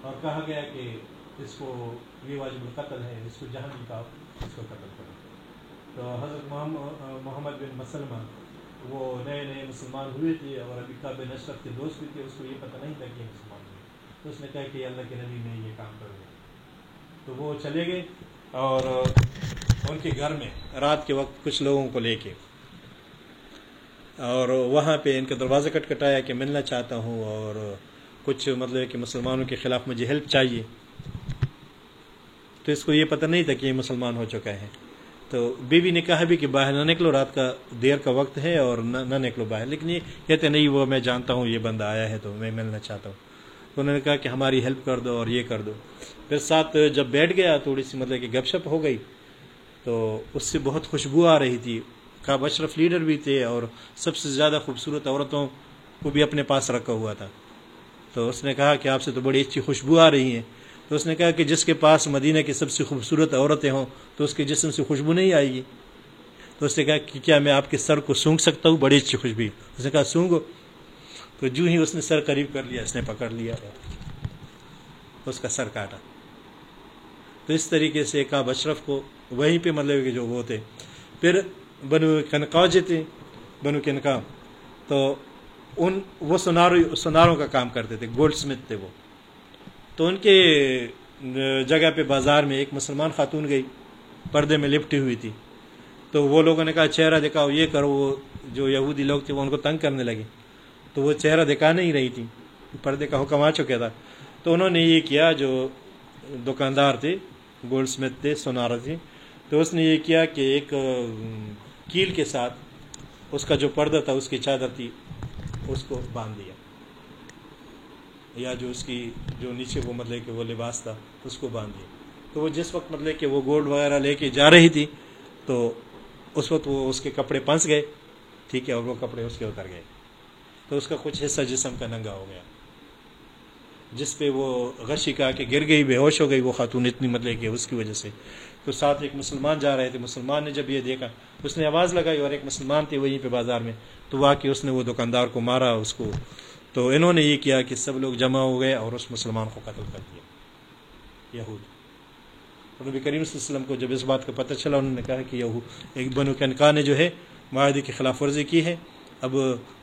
اور کہا گیا کہ اس کو یہ واجب القتل ہے، اس کو جہاں بھی کہا اس کو قتل کرو۔ تو حضرت محمد محمد بن مسلمہ وہ نئے نئے مسلمان ہوئے تھے اور ابھی کا بن کے دوست بھی تھے، اس کو یہ پتہ نہیں تھا کہ یہ مسلمان ہوئے تو اس نے کہا کہ اللہ کے نبی میں یہ کام کروں تو وہ چلے گئے اور ان کے گھر میں رات کے وقت کچھ لوگوں کو لے کے اور وہاں پہ ان کا دروازہ کٹ کٹایا کہ ملنا چاہتا ہوں اور کچھ مطلب کہ مسلمانوں کے خلاف مجھے ہیلپ چاہیے۔ تو اس کو یہ پتہ نہیں تھا کہ یہ مسلمان ہو چکا ہے۔ تو بیوی نے کہا بھی کہ باہر نہ نکلو، رات کا دیر کا وقت ہے اور نہ نہ نکلو باہر۔ لیکن یہ کہتے نہیں، وہ میں جانتا ہوں، یہ بندہ آیا ہے تو میں ملنا چاہتا ہوں۔ تو انہوں نے کہا کہ ہماری ہیلپ کر دو اور یہ کر دو۔ پھر ساتھ جب بیٹھ گیا تھوڑی سی مطلب کہ گپ شپ ہو گئی۔ تو اس سے بہت خوشبو آ رہی تھی۔ کعب اشرف لیڈر بھی تھے اور سب سے زیادہ خوبصورت عورتوں کو بھی اپنے پاس رکھا ہوا تھا۔ تو اس نے کہا کہ آپ سے تو بڑی اچھی خوشبو آ رہی ہیں۔ تو اس نے کہا کہ جس کے پاس مدینہ کی سب سے خوبصورت عورتیں ہوں، تو اس کے جسم سے خوشبو نہیں آئے گی۔ تو اس نے کہا کہ کیا میں آپ کے سر کو سونگ سکتا ہوں؟ بڑی اچھی خوشبو۔ اس نے کہا، سونگو۔ تو جو ہی اس نے سر قریب کر لیا، اس نے پکڑ لیا۔ اس کا سر کاٹا۔ تو اس طریقے سے کعب اشرف کو وہیں پہ مطلب کہ جو وہ تھے۔ پھر بنو کنکاؤ جی تھے، بنو کنکا، تو ان وہ سناروں سناروں کا کام کرتے تھے۔ گولڈ اسمتھ تھے وہ۔ تو ان کے جگہ پہ بازار میں ایک مسلمان خاتون گئی، پردے میں لپٹی ہوئی تھی۔ تو وہ لوگوں نے کہا، چہرہ دکھاؤ یہ کرو، وہ جو یہودی لوگ تھے، وہ ان کو تنگ کرنے لگے۔ تو وہ چہرہ دکھا نہیں رہی تھی۔ پردے کا حکم آ چکا تھا۔ تو انہوں نے یہ کیا، جو دکاندار تھے گولڈ اسمتھ تھے، سونارا تھے، تو اس نے یہ کیا کہ ایک کیل کے ساتھ اس کا جو پردہ تھا، اس کی چادر تھی، اس کو باندھ دیا۔ یا جو اس کی جو نیچے وہ مطلب کہ وہ لباس تھا، اس کو باندھ دیا۔ تو وہ جس وقت مطلب کہ وہ گولڈ وغیرہ لے کے جا رہی تھی، تو اس وقت وہ اس کے کپڑے پنس گئے۔ ٹھیک ہے، اور وہ کپڑے اس کے اتر گئے۔ تو اس کا کچھ حصہ جسم کا ننگا ہو گیا۔ جس پہ وہ غشی کا کہ گر گئی، بے ہوش ہو گئی وہ خاتون اتنی مطلب کہ اس کی وجہ سے۔ تو ساتھ ایک مسلمان جا رہے تھے، مسلمان نے جب یہ دیکھا، اس نے آواز لگائی اور ایک مسلمان تھے وہیں پہ بازار میں۔ تو وہ کہ اس نے وہ دکاندار کو مارا، اس کو تو انہوں نے یہ کیا کہ سب لوگ جمع ہو گئے اور اس مسلمان کو قتل کر دیا، یہود۔ نبی کریم صلی اللہ علیہ وسلم کو جب اس بات کا پتہ چلا، انہوں نے کہا کہ یہو، ایک بنو کنکا نے جو ہے معاہدے کی خلاف ورزی کی ہے، اب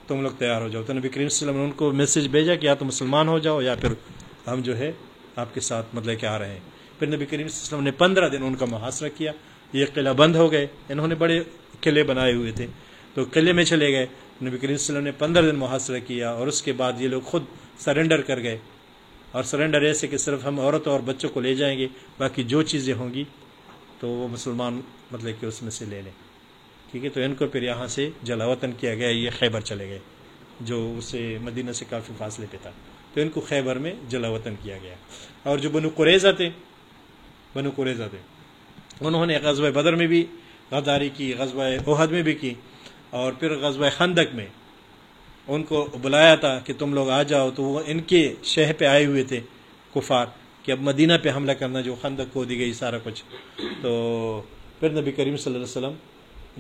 تم لوگ تیار ہو جاؤ۔ تو نبی کریم صلی اللہ علیہ وسلم نے ان کو میسج بھیجا کہ یا تو مسلمان ہو جاؤ یا پھر ہم جو ہے آپ کے ساتھ مطلب کہ آ رہے ہیں۔ پھر نبی کریم صلی اللہ علیہ وسلم نے پندرہ دن ان کا محاصرہ کیا، یہ قلعہ بند ہو گئے۔ انہوں نے بڑے قلعے بنائے ہوئے تھے۔ تو قلعے میں چلے گئے۔ نبی کریم صلی اللہ علیہ وسلم نے پندرہ دن محاصرہ کیا اور اس کے بعد یہ لوگ خود سرنڈر کر گئے اور سرنڈر ایسے کہ صرف ہم عورتوں اور بچوں کو لے جائیں گے، باقی جو چیزیں ہوں گی تو وہ مسلمان مطلب کہ اس میں سے لے لیں۔ ٹھیک ہے، تو ان کو پھر یہاں سے جلاوطن کیا گیا، یہ خیبر چلے گئے، جو اسے مدینہ سے کافی فاصلے پہ تھا۔ تو ان کو خیبر میں جلاوطن کیا گیا۔ اور جو بنو قریضہ تھے، بنو قریضہ تھے، انہوں نے غزوہ بدر میں بھی غداری کی، غزوہ عہد میں بھی کی۔ اور پھر غزوہ خندق میں ان کو بلایا تھا کہ تم لوگ آ جاؤ تو وہ ان کے شہ پہ آئے ہوئے تھے کفار کہ اب مدینہ پہ حملہ کرنا جو خندق کو دی گئی سارا کچھ۔ تو پھر نبی کریم صلی اللہ علیہ وسلم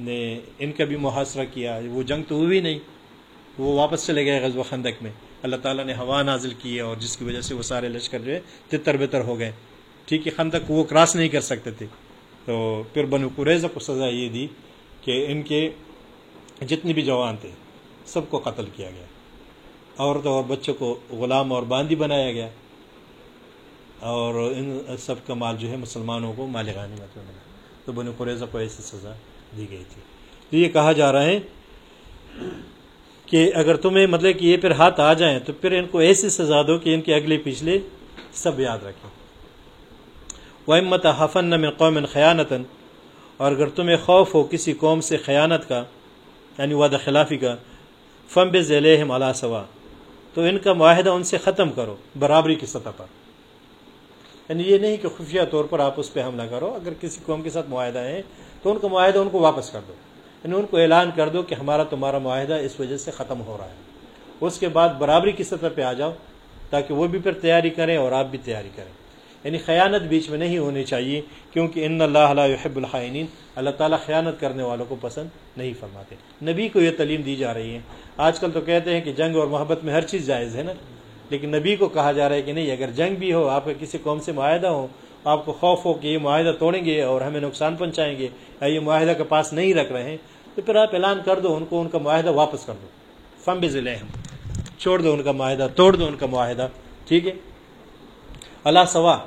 نے ان کا بھی محاصرہ کیا، وہ جنگ تو ہوئی نہیں، وہ واپس چلے گئے غزوہ خندق میں۔ اللہ تعالیٰ نے ہوا نازل کی ہے اور جس کی وجہ سے وہ سارے لشکر جو ہے تتر بتر ہو گئے۔ ٹھیک ہے، خندق وہ کراس نہیں کر سکتے تھے۔ تو پھر بنو قریضہ کو سزا یہ دی کہ ان کے جتنے بھی جوان تھے، سب کو قتل کیا گیا۔ عورتوں اور بچوں کو غلام اور باندی بنایا گیا۔ اور ان سب کا مال جو ہے، مسلمانوں کو مال غانمت میں ملا۔ تو بنو قریضہ کو ایسی سزا دی گئی تھی۔ تو یہ کہا جا رہا ہے کہ اگر تمہیں مطلب کہ یہ پھر ہاتھ آ جائیں، تو پھر ان کو ایسی سزا دو کہ ان کے اگلے پچھلے سب یاد رکھیں۔ وہ امت حفن میں قوم خیانتاً اور اگر تمہیں خوف ہو کسی قوم سے خیانت کا یعنی وعدہ خلافی کا فم بے ذیل علا سوا تو ان کا معاہدہ ان سے ختم کرو، برابری کی سطح پر۔ یعنی یہ نہیں کہ خفیہ طور پر آپ اس پہ حملہ کرو، اگر کسی قوم کے ساتھ معاہدہ ہے تو ان کا معاہدہ ان کو واپس کر دو۔ یعنی ان کو اعلان کر دو کہ ہمارا تمہارا معاہدہ اس وجہ سے ختم ہو رہا ہے۔ اس کے بعد برابری کی سطح پہ آ جاؤ تاکہ وہ بھی پھر تیاری کریں اور آپ بھی تیاری کریں۔ یعنی خیانت بیچ میں نہیں ہونی چاہیے، کیونکہ ان اللہ علیہ یحب الحائنین اللہ تعالیٰ خیانت کرنے والوں کو پسند نہیں فرماتے۔ نبی کو یہ تعلیم دی جا رہی ہے۔ آج کل تو کہتے ہیں کہ جنگ اور محبت میں ہر چیز جائز ہے نا؟ لیکن نبی کو کہا جا رہا ہے کہ نہیں، اگر جنگ بھی ہو، آپ کا کسی قوم سے معاہدہ ہو، آپ کو خوف ہو کہ یہ معاہدہ توڑیں گے اور ہمیں نقصان پہنچائیں گے یا یہ معاہدہ کے پاس نہیں رکھ رہے ہیں، تو پھر آپ اعلان کر دو ان کو، ان کا معاہدہ واپس کر دو۔ فم بزل چھوڑ دو ان کا معاہدہ، توڑ دو ان کا معاہدہ۔ ٹھیک ہے؟ اللہ سوا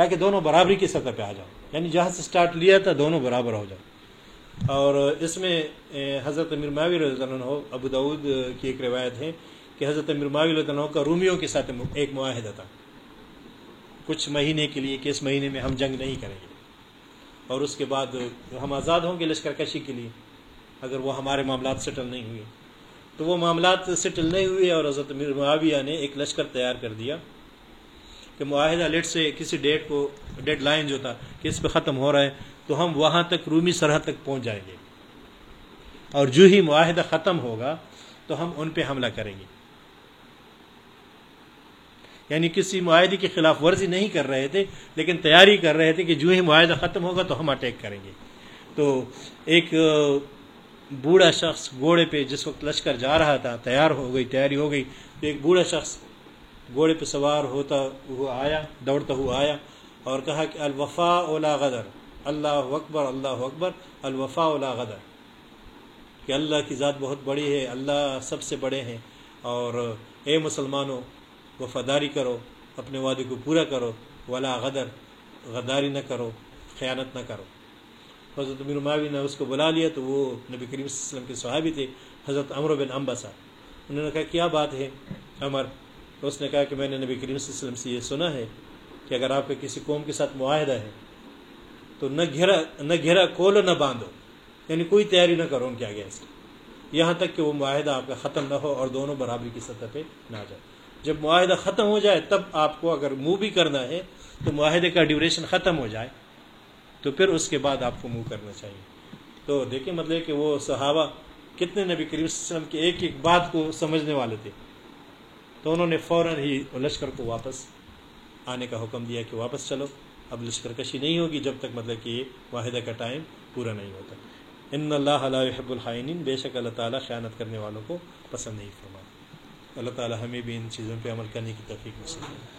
تاکہ دونوں برابری کی سطح پہ آ جاؤ۔ یعنی جہاں سے سٹارٹ لیا تھا، دونوں برابر ہو جاؤ۔ اور اس میں حضرت امیر معاوی رضی اللہ عنہ، ابو دعود کی ایک روایت ہے کہ حضرت امیر معاوی رضی اللہ عنہ کا رومیوں کے ساتھ ایک معاہدہ تھا۔ کچھ مہینے کے لیے کہ اس مہینے میں ہم جنگ نہیں کریں گے۔ اور اس کے بعد ہم آزاد ہوں گے لشکر کشی کے لیے، اگر وہ ہمارے معاملات سیٹل نہیں ہوئے۔ تو وہ معاملات سیٹل نہیں ہوئے اور حضرت امیر معاویہ نے ایک لشکر تیار کر دیا۔ کہ معاہدہ لیٹ سے کسی ڈیٹ کو ڈیڈ لائن جو تھا کہ اس پہ ختم ہو رہا ہے، تو ہم وہاں تک رومی سرحد تک پہنچ جائیں گے۔ اور جو ہی معاہدہ ختم ہوگا، تو ہم ان پہ حملہ کریں گے۔ یعنی کسی معاہدے کی خلاف ورزی نہیں کر رہے تھے، لیکن تیاری کر رہے تھے کہ جو ہی معاہدہ ختم ہوگا، تو ہم اٹیک کریں گے۔ تو ایک بوڑھا شخص گھوڑے پہ جس وقت لشکر جا رہا تھا، تیار ہو گئی، تیاری ہو گئی، تو ایک بوڑھا شخص گھوڑے پہ سوار ہوتا ہوا آیا، دوڑتا ہوا آیا اور کہا کہ الوفا اولا غدر، اللہ اکبر اللہ اکبر الوفا اولا غدر۔ کہ اللہ کی ذات بہت بڑی ہے، اللہ سب سے بڑے ہیں۔ اور اے مسلمانوں، وفاداری کرو، اپنے وعدے کو پورا کرو، ولا غدر، غداری نہ کرو، خیانت نہ کرو۔ حضرت امیر معاوی نے اس کو بلا لیا تو وہ نبی کریم صلی اللہ علیہ وسلم کے صحابی تھے، حضرت عمر بن امبا انہوں نے کہا، کیا بات ہے؟ عمر اس نے کہا کہ میں نے نبی کریم صلی اللہ علیہ وسلم سے یہ سنا ہے کہ اگر آپ کے کسی قوم کے ساتھ معاہدہ ہے، تو نہ گھیرا نہ گھیرا کھولو نہ باندھو۔ یعنی کوئی تیاری نہ کرو ان کے آگے ایسے یہاں تک کہ وہ معاہدہ آپ کا ختم نہ ہو اور دونوں برابری کی سطح پہ نہ آ جائے۔ جب معاہدہ ختم ہو جائے، تب آپ کو اگر منہ بھی کرنا ہے، تو معاہدے کا ڈیوریشن ختم ہو جائے۔ تو پھر اس کے بعد آپ کو منہ کرنا چاہیے۔ تو دیکھیں مطلب کہ وہ صحابہ کتنے نبی کریم صلی اللہ علیہ وسلم کی ایک ایک بات کو سمجھنے والے تھے۔ تو انہوں نے فوراً ہی لشکر کو واپس آنے کا حکم دیا کہ واپس چلو۔ اب لشکر کشی نہیں ہوگی جب تک مطلب کہ واحدہ کا ٹائم پورا نہیں ہوتا۔ ان اللہ علیہ حب الحائن بے شک اللہ تعالیٰ خیانت کرنے والوں کو پسند نہیں فرما اللہ تعالیٰ ہمیں بھی ان چیزوں پہ عمل کرنے کی تفریح نصیب کرے